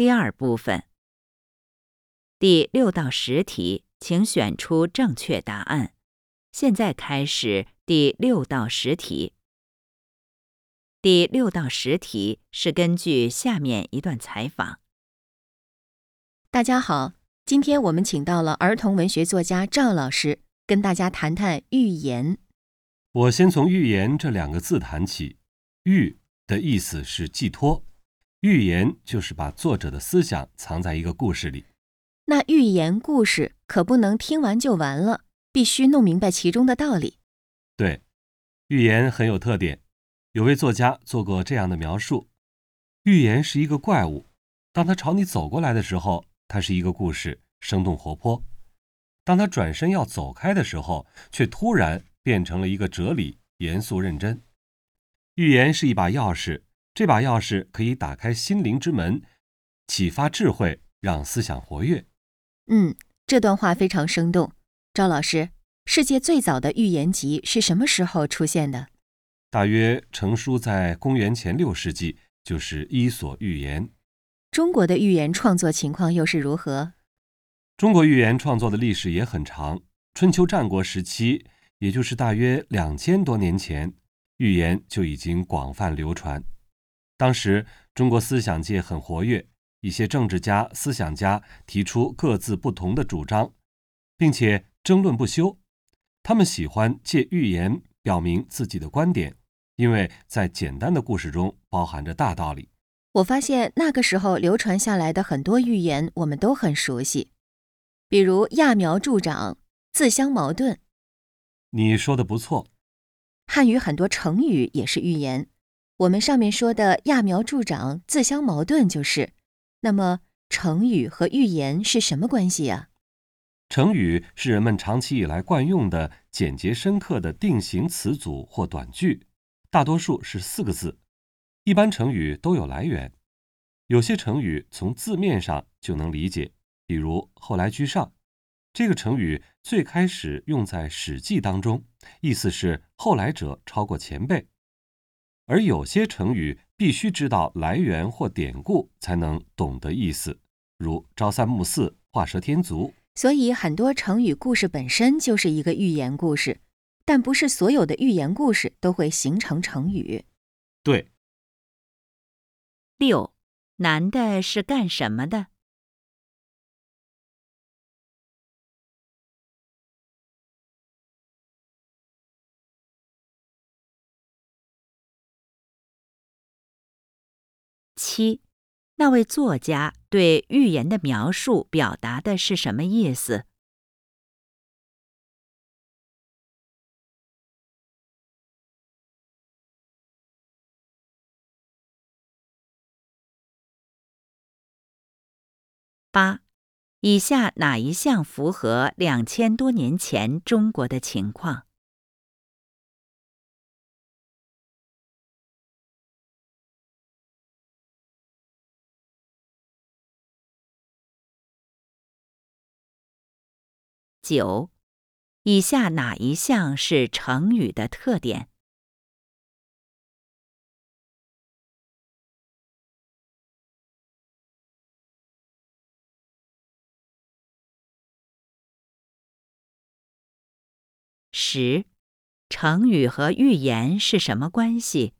第二部分，第六到十题，请选出正确答案。现在开始第六到十题。第六到十题是根据下面一段采访。大家好，今天我们请到了儿童文学作家赵老师，跟大家谈谈寓言。我先从“寓言”这两个字谈起，“寓”的意思是寄托，寓言就是把作者的思想藏在一个故事里。那寓言故事可不能听完就完了，必须弄明白其中的道理。对，寓言很有特点。有位作家做过这样的描述：寓言是一个怪物，当他朝你走过来的时候，它是一个故事，生动活泼；当他转身要走开的时候，却突然变成了一个哲理，严肃认真。寓言是一把钥匙，这把钥匙可以打开心灵之门，启发智慧，让思想活跃。嗯，这段话非常生动。赵老师，世界最早的寓言集是什么时候出现的？大约成书在公元前六世纪，就是《伊索寓言》。中国的寓言创作情况又是如何？中国寓言创作的历史也很长，春秋战国时期，也就是大约两千多年前，寓言就已经广泛流传。当时中国思想界很活跃，一些政治家、思想家提出各自不同的主张，并且争论不休。他们喜欢借寓言表明自己的观点。因为在简单的故事中包含着大道理。我发现那个时候流传下来的很多寓言，我们都很熟悉，比如揠苗助长、自相矛盾。你说的不错。汉语很多成语也是寓言。我们上面说的揠苗助长、自相矛盾就是。那么，成语和寓言是什么关系呀？成语是人们长期以来惯用的简洁深刻的定型词组或短句。大多数是四个字，一般成语都有来源，有些成语从字面上就能理解，比如“后来居上”这个成语最开始用在《史记》当中，意思是后来者超过前辈。而有些成语必须知道来源或典故才能懂得意思，如“朝三暮四”“画蛇添足”。所以很多成语故事本身就是一个寓言故事。但不是所有的寓言故事都会形成成语。对。六，男的是干什么的？七，那位作家对寓言的描述表达的是什么意思？八，以下哪一项符合两千多年前中国的情况？九，以下哪一项是成语的特点？十，成语和寓言是什么关系？